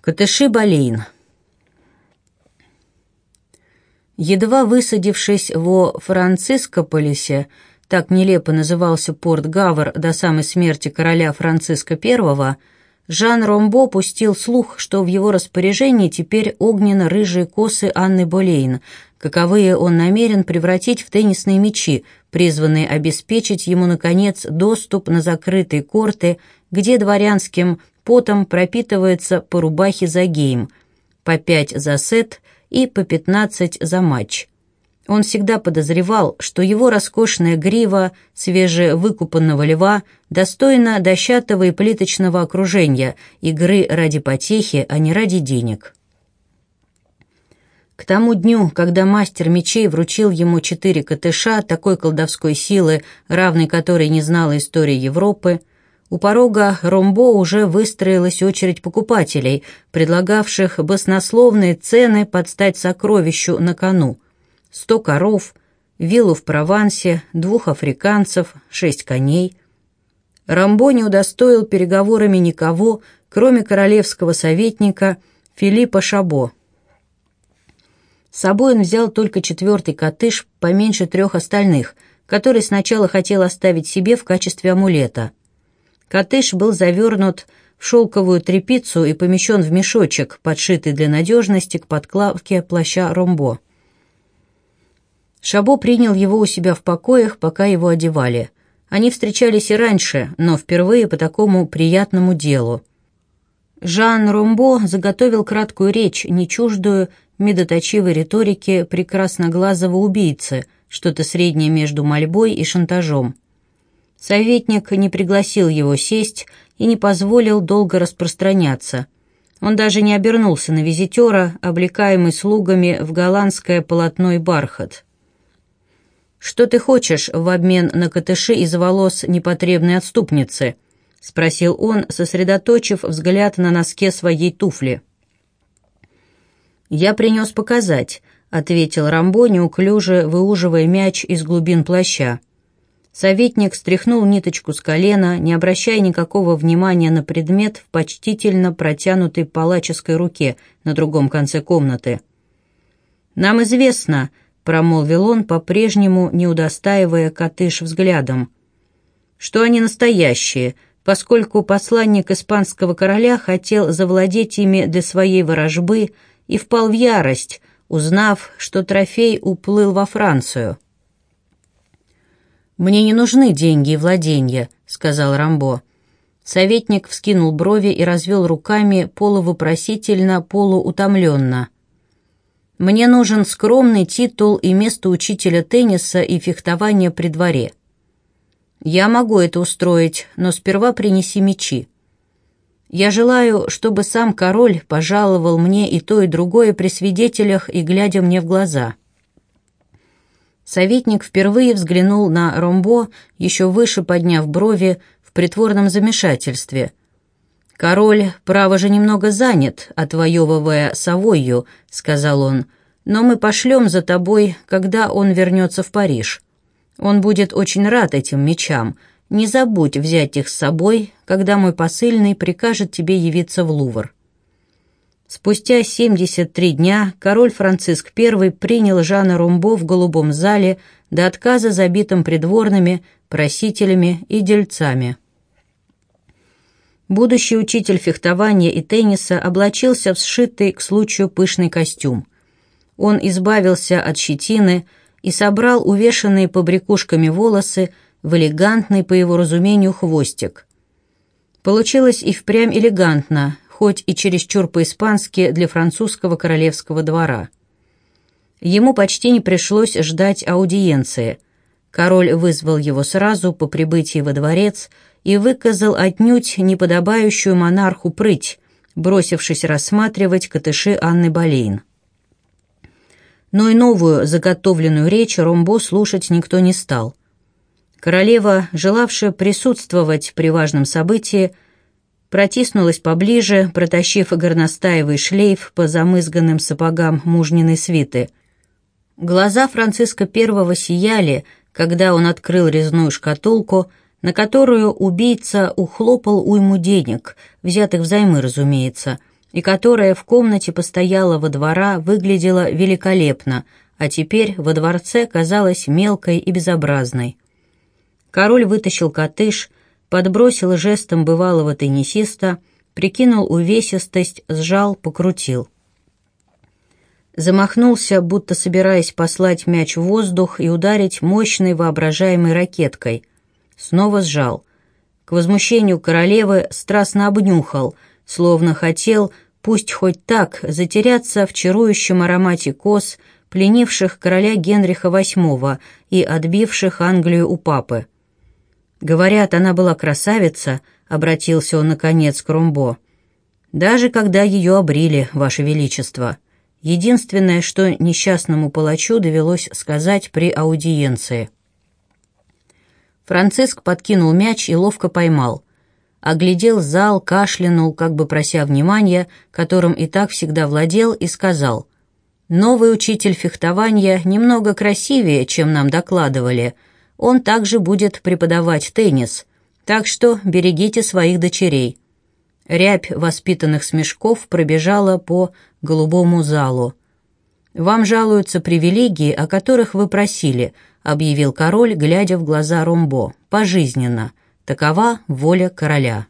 Катыши Болейн. Едва высадившись во Францискополисе, так нелепо назывался порт Гавр до самой смерти короля Франциска I, Жан Ромбо пустил слух, что в его распоряжении теперь огненно-рыжие косы Анны Болейн, каковые он намерен превратить в теннисные мячи, призванные обеспечить ему, наконец, доступ на закрытые корты, где дворянским потом пропитывается по рубахе за гейм, по пять за сет и по пятнадцать за матч. Он всегда подозревал, что его роскошная грива свежевыкупанного льва достойна дощатого и плиточного окружения, игры ради потехи, а не ради денег. К тому дню, когда мастер мечей вручил ему четыре катыша такой колдовской силы, равной которой не знала история Европы, у порога Ромбо уже выстроилась очередь покупателей, предлагавших баснословные цены под стать сокровищу на кону – сто коров, виллу в Провансе, двух африканцев, шесть коней. Рамбо не удостоил переговорами никого, кроме королевского советника Филиппа Шабо. С собой он взял только четвертый котыш, поменьше трех остальных, который сначала хотел оставить себе в качестве амулета. Котыш был завернут в шелковую тряпицу и помещен в мешочек, подшитый для надежности к подкладке плаща Ромбо. Шабо принял его у себя в покоях, пока его одевали. Они встречались и раньше, но впервые по такому приятному делу. Жан Ромбо заготовил краткую речь, не чуждую медоточивой риторики прекрасноглазого убийцы, что-то среднее между мольбой и шантажом. Советник не пригласил его сесть и не позволил долго распространяться. Он даже не обернулся на визитера, облекаемый слугами в голландское полотно и бархат. «Что ты хочешь в обмен на катыши из волос непотребной отступницы?» — спросил он, сосредоточив взгляд на носке своей туфли. «Я принес показать», — ответил Рамбо, неуклюже выуживая мяч из глубин плаща. Советник стряхнул ниточку с колена, не обращая никакого внимания на предмет в почтительно протянутой палаческой руке на другом конце комнаты. «Нам известно», промолвил он, по-прежнему не удостаивая Катыш взглядом. «Что они настоящие, поскольку посланник испанского короля хотел завладеть ими для своей ворожбы и впал в ярость, узнав, что трофей уплыл во Францию». «Мне не нужны деньги и владения», — сказал Рамбо. Советник вскинул брови и развел руками полувопросительно, полуутомленно. Мне нужен скромный титул и место учителя тенниса и фехтования при дворе. Я могу это устроить, но сперва принеси мечи. Я желаю, чтобы сам король пожаловал мне и то, и другое при свидетелях и глядя мне в глаза». Советник впервые взглянул на Ромбо, еще выше подняв брови, в притворном замешательстве. «Король, право же, немного занят, отвоевывая Савойю», — сказал он, — «но мы пошлем за тобой, когда он вернется в Париж. Он будет очень рад этим мечам. Не забудь взять их с собой, когда мой посыльный прикажет тебе явиться в Лувр». Спустя 73 дня король Франциск I принял Жана Румбо в голубом зале до отказа забитым придворными, просителями и дельцами. Будущий учитель фехтования и тенниса облачился в сшитый к случаю пышный костюм. Он избавился от щетины и собрал увешанные побрякушками волосы в элегантный, по его разумению, хвостик. Получилось и впрямь элегантно, хоть и чересчур по-испански для французского королевского двора. Ему почти не пришлось ждать аудиенции. Король вызвал его сразу по прибытии во дворец – и выказал отнюдь неподобающую монарху прыть, бросившись рассматривать катыши Анны Болейн. Но и новую заготовленную речь Ромбо слушать никто не стал. Королева, желавшая присутствовать при важном событии, протиснулась поближе, протащив горностаевый шлейф по замызганным сапогам мужниной свиты. Глаза Франциска I сияли, когда он открыл резную шкатулку, на которую убийца ухлопал уйму денег, взятых взаймы, разумеется, и которая в комнате постоялого двора выглядела великолепно, а теперь во дворце казалась мелкой и безобразной. Король вытащил котыш, подбросил жестом бывалого теннисиста, прикинул увесистость, сжал, покрутил. Замахнулся, будто собираясь послать мяч в воздух и ударить мощной воображаемой ракеткой. Снова сжал. К возмущению королевы страстно обнюхал, словно хотел, пусть хоть так, затеряться в чарующем аромате коз, пленивших короля Генриха VIII и отбивших Англию у папы. «Говорят, она была красавица», — обратился он, наконец, к Румбо. «Даже когда ее обрили, Ваше Величество. Единственное, что несчастному палачу довелось сказать при аудиенции». Франциск подкинул мяч и ловко поймал. Оглядел зал, кашлянул, как бы прося внимания, которым и так всегда владел, и сказал, «Новый учитель фехтования немного красивее, чем нам докладывали», — он также будет преподавать теннис, так что берегите своих дочерей». Рябь воспитанных смешков пробежала по голубому залу. «Вам жалуются привилегии, о которых вы просили», — объявил король, глядя в глаза Ромбо. «Пожизненно. Такова воля короля».